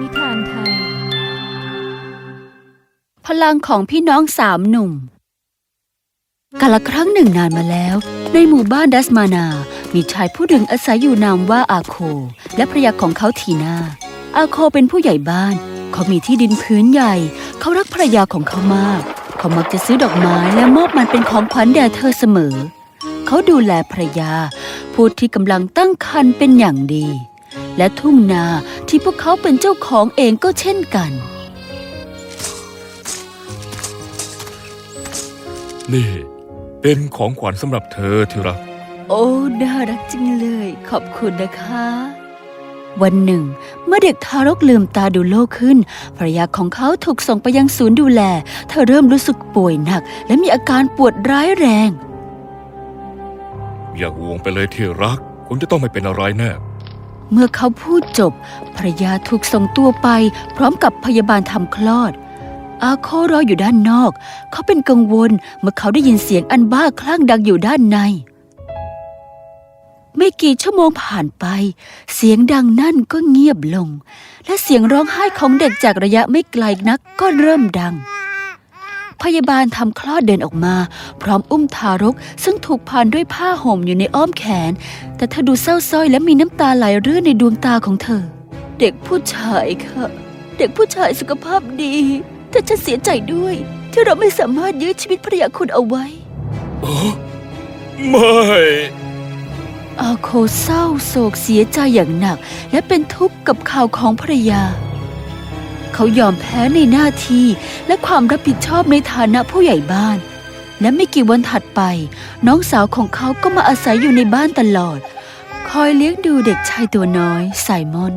นิทานไทย พลังของพี่น้องสามหนุ่มกาละครั้งหนึ่งนานมาแล้ว ในหมู่บ้านดัสมานา มีชายผู้หนึ่งอาศัยอยู่นามว่าอาโค และภรรยาของเขาทีนาอาโคเป็นผู้ใหญ่บ้าน เขามีที่ดินพื้นใหญ่ เขารักภรรยาของเขามาก เขามักจะซื้อดอกไม้และมอบมันเป็นของขวัญแด่เธอเสมอ เขาดูแลภรรยา ผู้ที่กำลังตั้งครรภ์เป็นอย่างดี และทุ่งนาที่พวกเขาเป็นเจ้าของเองก็เช่นกัน นี่ เป็นของขวัญสำหรับเธอที่รัก โอ้ น่ารักจริงเลย ขอบคุณนะคะ วันหนึ่ง เมื่อเด็กทารกลืมตาดูโลกขึ้น ภรรยาของเขาถูกส่งไปยังศูนย์ดูแล เธอเริ่มรู้สึกป่วยหนัก และมีอาการปวดร้ายแรง อย่าห่วงไปเลยที่รัก คุณจะต้องไม่เป็นอะไรแน่ เมื่อเขาพูดจบภรยาถูกส่งตัวไปพร้อมกับพยาบาลทำคลอด อาโครออยู่ด้านนอก เขาเป็นกังวลเมื่อเขาได้ยินเสียงอันบ้าคลั่งดังอยู่ด้านใน ไม่กี่ชั่วโมงผ่านไป เสียงดังนั่นก็เงียบลง และเสียงร้องไห้ของเด็กจากระยะไม่ไกลนักก็เริ่มดัง พยาบาลทำคลอดเดินออกมา พร้อมอุ้มทารก ซึ่งถูกพันด้วยผ้าห่มอยู่ในอ้อมแขน แต่เธอดูเศร้าส้อยและมีน้ำตาไหลรื่นในดวงตาของเธอ เด็กผู้ชายค่ะ เด็กผู้ชายสุขภาพดี แต่ฉันเสียใจด้วย ที่เราไม่สามารถยื้อชีวิตภรรยาคุณเอาไว้โอ้ไม่อาโคเศร้าโศกเสียใจอย่างหนัก และเป็นทุกข์กับข่าวของภรรยา เขายอมแพ้ในหน้าที่และความรับผิดชอบในฐานะผู้ใหญ่บ้าน และไม่กี่วันถัดไป น้องสาวของเขาก็มาอาศัยอยู่ในบ้านตลอด คอยเลี้ยงดูเด็กชายตัวน้อยไซมอน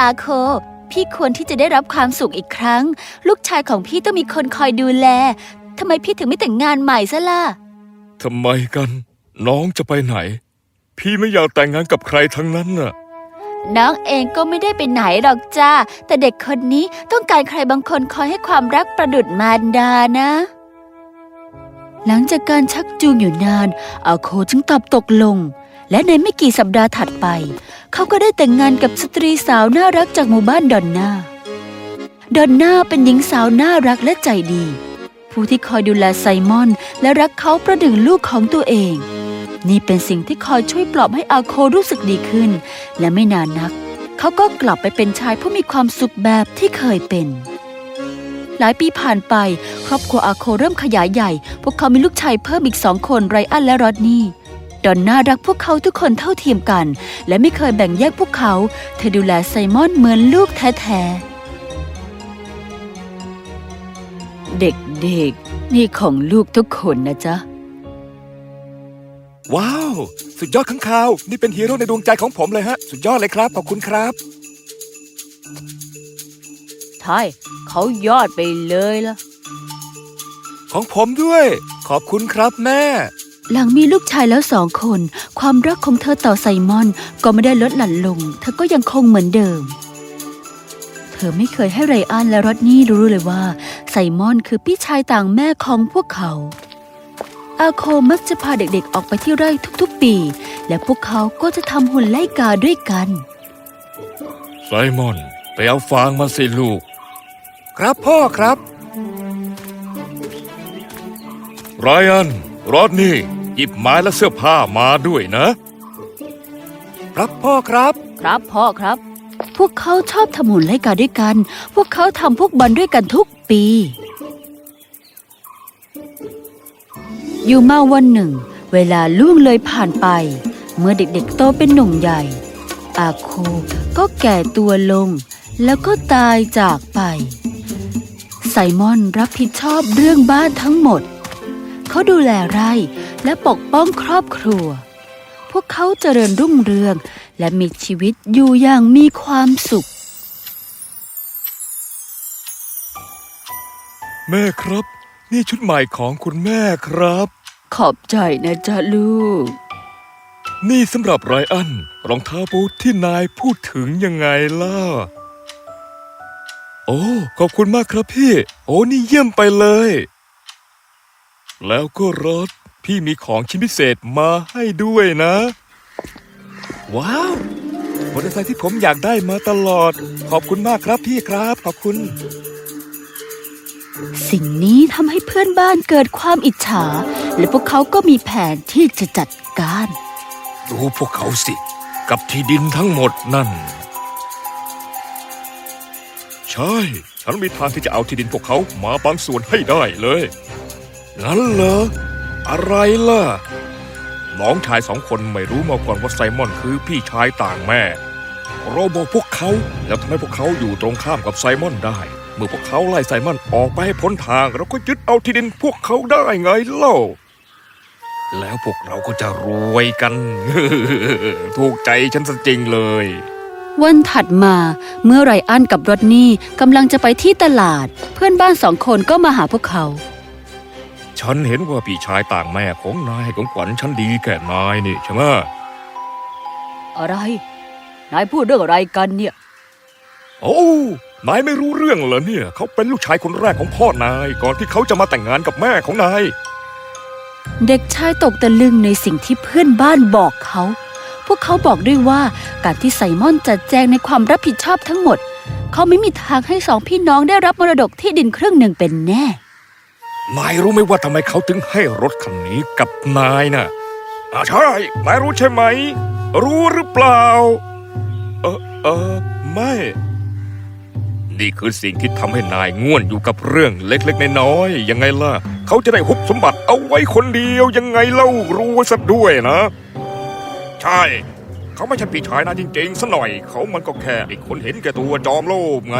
อาโค พี่ควรที่จะได้รับความสุขอีกครั้ง ลูกชายของพี่ต้องมีคนคอยดูแลทำไมพี่ถึงไม่แต่งงานใหม่ซะล่ะทำไมกัน น้องจะไปไหน พี่ไม่อยากแต่งงานกับใครทั้งนั้นน่ะ น้องเองก็ไม่ได้ไปไหนหรอกจ้า แต่เด็กคนนี้ต้องการใครบางคนคอยให้ความรักประดุดมารดานะ หลังจากการชักจูงอยู่นานอาโคจึงตอบตกลง และในไม่กี่สัปดาห์ถัดไป เขาก็ได้แต่งงานกับสตรีสาวน่ารักจากหมู่บ้านดอนนาดอนนาเป็นหญิงสาวน่ารักและใจดี ผู้ที่คอยดูแลไซมอน และรักเขาประดึงลูกของตัวเอง นี่เป็นสิ่งที่คอยช่วยปลอบให้อาโครู้สึกดีขึ้น และไม่นานนัก เขาก็กลับไปเป็นชายผู้มีความสุขแบบที่เคยเป็น หลายปีผ่านไป ครอบครัวอาโคเริ่มขยายใหญ่ พวกเขามีลูกชายเพิ่มอีกสองคนไรอันและรอดนี่ดอนน่ารักพวกเขาทุกคนเท่าเทียมกัน และไม่เคยแบ่งแยกพวกเขา เธอดูแลไซมอนเหมือนลูกแท้ๆ เด็กๆ นี่ของลูกทุกคนนะจ๊ะ ว้าว สุดยอดข้างคาว นี่เป็นฮีโร่ในดวงใจของผมเลยฮะ สุดยอดเลยครับ ขอบคุณครับ ใช่เขายอดไปเลยล่ะ ของผมด้วย ขอบคุณครับแม่ หลังมีลูกชายแล้วสองคน ความรักของเธอต่อไซมอนก็ไม่ได้ลดหลั่นลง เธอก็ยังคงเหมือนเดิม เธอไม่เคยให้ไรอันและรอดนี่รู้เลยว่า ไซมอนคือพี่ชายต่างแม่ของพวกเขา อาโคมักจะพาเด็กๆออกไปที่ไร่ทุกๆปี และพวกเขาก็จะทำหุ่นไล่กาด้วยกัน ไซมอน ไปเอาฟางมาสิลูก ครับพ่อครับ ไรอัน รอดนี่ หยิบไม้และเสื้อผ้ามาด้วยนะ ครับพ่อครับ ครับพ่อครับ พวกเขาชอบทำหุ่นไล่กาด้วยกัน พวกเขาทำพวกบอลด้วยกันทุกปี อยู่มาวันหนึ่ง เวลาล่วงเลยผ่านไป เมื่อเด็กๆโตเป็นหนุ่มใหญ่ อาโคก็แก่ตัวลง แล้วก็ตายจากไปไซมอนรับผิดชอบเรื่องบ้านทั้งหมด เขาดูแลไร่และปกป้องครอบครัว พวกเขาเจริญรุ่งเรืองและมีชีวิตอยู่อย่างมีความสุข แม่ครับ นี่ชุดใหม่ของคุณแม่ครับ ขอบใจนะจ๊ะลูก นี่สำหรับไรอันรองเท้าบูทที่นายพูดถึงยังไงล่ะ โอ้ ขอบคุณมากครับพี่ โอ้ นี่เยี่ยมไปเลย แล้วก็รถ พี่มีของชิ้นพิเศษมาให้ด้วยนะ ว้าวมอเตอร์ไซค์ที่ผมอยากได้มาตลอด ขอบคุณมากครับพี่ครับ ขอบคุณ สิ่งนี้ทำให้เพื่อนบ้านเกิดความอิจฉา และพวกเขาก็มีแผนที่จะจัดการ ดูพวกเขาสิ กับที่ดินทั้งหมดนั่น ใช่ ฉันมีทางที่จะเอาที่ดินพวกเขามาบางส่วนให้ได้เลย งั้นเหรอ อะไรล่ะ น้องชายสองคนไม่รู้มาก่อนว่าไซมอนคือพี่ชายต่างแม่ เราบอกพวกเขาแล้วทำให้พวกเขาอยู่ตรงข้ามกับไซมอนได้ เมื่อพวกเขาไล่ไซมอนออกไปให้พ้นทาง เราก็ยึดเอาที่ดินพวกเขาได้ไงเล่า แล้วพวกเราก็จะรวยกัน ถูกใจฉันซะจริงเลย วันถัดมาเมื่อไรอันกับรดนี่กำลังจะไปที่ตลาด เพื่อนบ้านสองคนก็มาหาพวกเขา ฉันเห็นว่าพี่ชายต่างแม่ของนายให้ของขวัญฉันดีแก่นายนี่ใช่ไหมอะไร นายพูดเรื่องอะไรกันเนี่ย โอ้ นายไม่รู้เรื่องเหรอเนี่ย เขาเป็นลูกชายคนแรกของพ่อนายก่อนที่เขาจะมาแต่งงานกับแม่ของนาย เด็กชายตกตะลึงในสิ่งที่เพื่อนบ้านบอกเขา พวกเขาบอกด้วยว่าการที่ไซมอนจัดแจงในความรับผิดชอบทั้งหมด เขาไม่มีทางให้สองพี่น้องได้รับมรดกที่ดินครึ่งหนึ่งเป็นแน่ นายรู้ไหมว่าทำไมเขาถึงให้รถคันนี้กับนายน่ะอ่าใช่นายรู้ใช่ไหม รู้หรือเปล่า เออเออไม่ นี่คือสิ่งที่ทำให้นายง่วนอยู่กับเรื่องเล็กๆน้อยๆยังไงล่ะ เขาจะได้หุบสมบัติเอาไว้คนเดียวยังไงเล่ารู้ซะด้วยนะ ใช่ เขาไม่ใช่พี่ชายนะจริงๆซะหน่อย เขามันก็แค่ไอ้คนเห็นแก่ตัวจอมโลภไง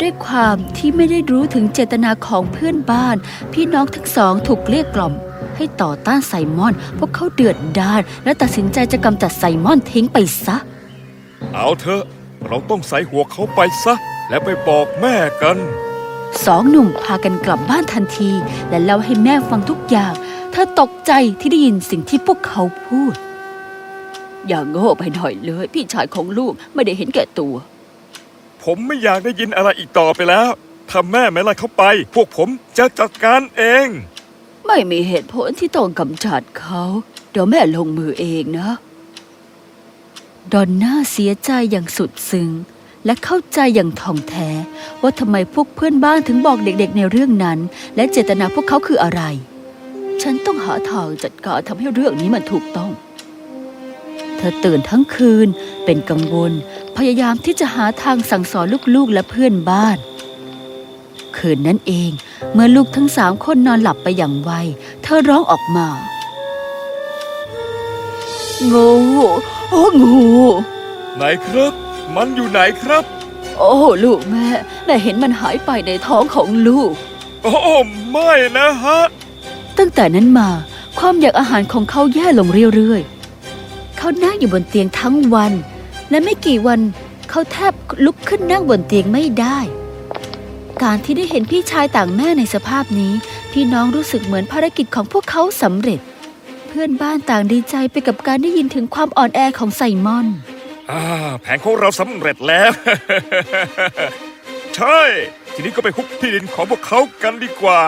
ด้วยความที่ไม่ได้รู้ถึงเจตนาของเพื่อนบ้าน พี่น้องทั้งสองถูกเกลี้ยกล่อม ให้ต่อต้านไซมอน พวกเขาเดือดดาลและตัดสินใจจะกำจัดไซมอนทิ้งไปซะ เอาเถอะ เราต้องใส่หัวเขาไปซะ และไปบอกแม่กัน สองหนุ่มพากันกลับบ้านทันที และเล่าให้แม่ฟังทุกอย่าง เธอตกใจที่ได้ยินสิ่งที่พวกเขาพูด อย่างโง่ไปหน่อยเลย พี่ชายของลูกไม่ได้เห็นแก่ตัว ผมไม่อยากได้ยินอะไรอีกต่อไปแล้วถ้าแม่ไม่ไล่เขาไป พวกผมจะจัดการเอง ไม่มีเหตุผลที่ต้องกำจัดเขา เดี๋ยวแม่ลงมือเองนะ ดอนน่าเสียใจอย่างสุดซึ้งและเข้าใจอย่างท่องแท้ว่าทำไมพวกเพื่อนบ้านถึงบอกเด็กๆในเรื่องนั้น และเจตนาพวกเขาคืออะไร ฉันต้องหาทางจัดการทำให้เรื่องนี้มันถูกต้อง เธอตื่นทั้งคืนเป็นกังวล พยายามที่จะหาทางสั่งสอนลูกๆและเพื่อนบ้าน คืนนั้นเองเมื่อลูกทั้งสามคนนอนหลับไปอย่างไว เธอร้องออกมาโงู โอ้งู ไหนครับ มันอยู่ไหนครับ โอ้ลูกแม่แม่เห็นมันหายไปในท้องของลูก โอ้ไม่นะฮะ ตั้งแต่นั้นมาความอยากอาหารของเขาแย่ลงเรื่อยๆ เขานั่งอยู่บนเตียงทั้งวัน และไม่กี่วันเขาแทบลุกขึ้นนั่งบนเตียงไม่ได้ การที่ได้เห็นพี่ชายต่างแม่ในสภาพนี้ พี่น้องรู้สึกเหมือนภารกิจของพวกเขาสำเร็จเพื่อนบ้านต่างดีใจไปกับการได้ยินถึงความอ่อนแอของไซมอน อ่าแผนของเราสำเร็จแล้ว ใช่ ทีนี้ก็ไปฮุบที่ดินของพวกเขากันดีกว่า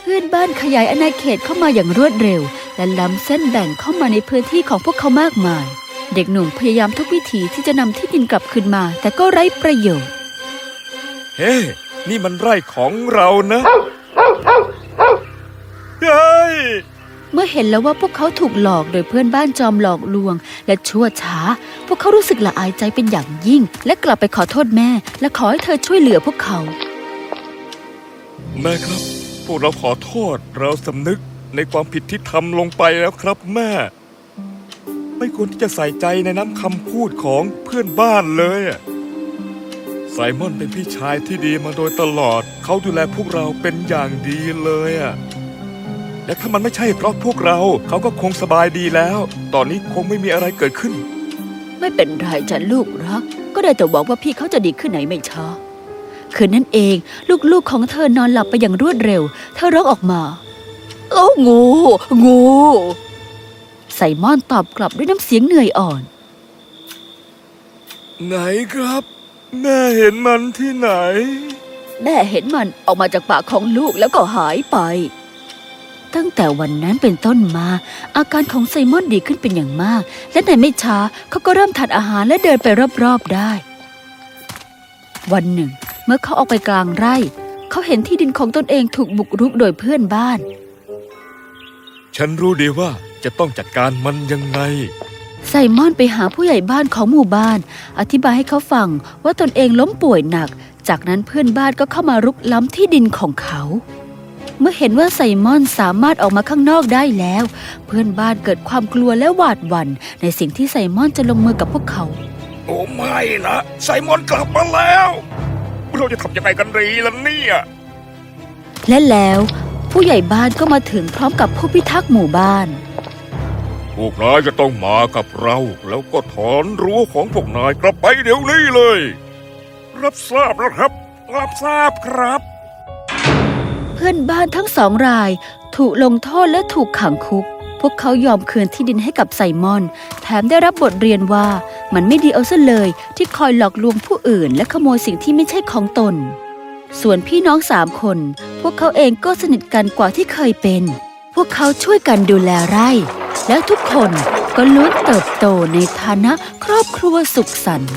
เพื่อนบ้านขยายอาณาเขตเข้ามาอย่างรวดเร็ว และล้ำเส้นแบ่งเข้ามาในพื้นที่ของพวกเขามากมาย เด็กหนุ่มพยายามทุกวิถีที่จะนำที่ดินกลับคืนมา แต่ก็ไร้ประโยชน์ เฮ้ นี่มันไร่ของเรานะ เมื่อเห็นแล้วว่าพวกเขาถูกหลอกโดยเพื่อนบ้านจอมหลอกลวง และชั่วช้า พวกเขารู้สึกละอายใจเป็นอย่างยิ่ง และกลับไปขอโทษแม่ และขอให้เธอช่วยเหลือพวกเขา แม่ครับ พวกเราขอโทษเราสำนึกในความผิดที่ทำลงไปแล้วครับแม่ ไม่ควรที่จะใส่ใจในน้ำคำพูดของเพื่อนบ้านเลยอะไซมอนเป็นพี่ชายที่ดีมาโดยตลอด เขาดูแลพวกเราเป็นอย่างดีเลยอะ และถ้ามันไม่ใช่เพราะพวกเราเขาก็คงสบายดีแล้ว ตอนนี้คงไม่มีอะไรเกิดขึ้น ไม่เป็นไรจ้ะลูกรัก ก็ได้แต่หวังว่าพี่เขาจะดีขึ้นไหนไม่ช้าคืนนั้นเองลูกๆของเธอนอนหลับไปอย่างรวดเร็ว เธอร้องออกมา โอ้งู งูไซมอนตอบกลับด้วยน้ำเสียงเหนื่อยอ่อน ไหนครับ แม่เห็นมันที่ไหน แม่เห็นมันออกมาจากปากของลูกแล้วก็หายไป ตั้งแต่วันนั้นเป็นต้นมา อาการของไซมอนดีขึ้นเป็นอย่างมาก และในไม่ช้าเขาก็เริ่มทานอาหารและเดินไปรอบๆได้ วันหนึ่ง เมื่อเขาออกไปกลางไร่ เขาเห็นที่ดินของตนเองถูกบุกรุกโดยเพื่อนบ้าน ฉันรู้ดีว่าจะต้องจัดการมันยังไงไซมอนไปหาผู้ใหญ่บ้านของหมู่บ้าน อธิบายให้เขาฟังว่าตนเองล้มป่วยหนัก จากนั้นเพื่อนบ้านก็เข้ามารุกล้ำที่ดินของเขา เมื่อเห็นว่าไซมอนสามารถออกมาข้างนอกได้แล้ว เพื่อนบ้านเกิดความกลัวและหวาดหวั่นในสิ่งที่ไซมอนจะลงมือกับพวกเขา โอ้ไม่นะไซมอนกลับมาแล้วเราจะทำยังไงกันดีล่ะเนี่ยและแล้วผู้ใหญ่บ้านก็มาถึงพร้อมกับผู้พิทักษ์หมู่บ้าน พวกนายจะต้องมากับเรา แล้วก็ถอนรั้วของพวกนายกลับไปเดี๋ยวนี้เลย รับทราบแล้วครับ รับทราบครับเพื่อนบ้านทั้งสองราย ถูกลงโทษและถูกขังคุก พวกเขายอมคืนที่ดินให้กับไซมอน แถมได้รับบทเรียนว่ามันไม่ดีเอาซะเลยที่คอยหลอกลวงผู้อื่น และขโมยสิ่งที่ไม่ใช่ของตน ส่วนพี่น้องสามคน พวกเขาเองก็สนิทกันกว่าที่เคยเป็น พวกเขาช่วยกันดูแลไร่ แล้วทุกคนก็ล้วนเติบโตในฐานะครอบครัวสุขสันต์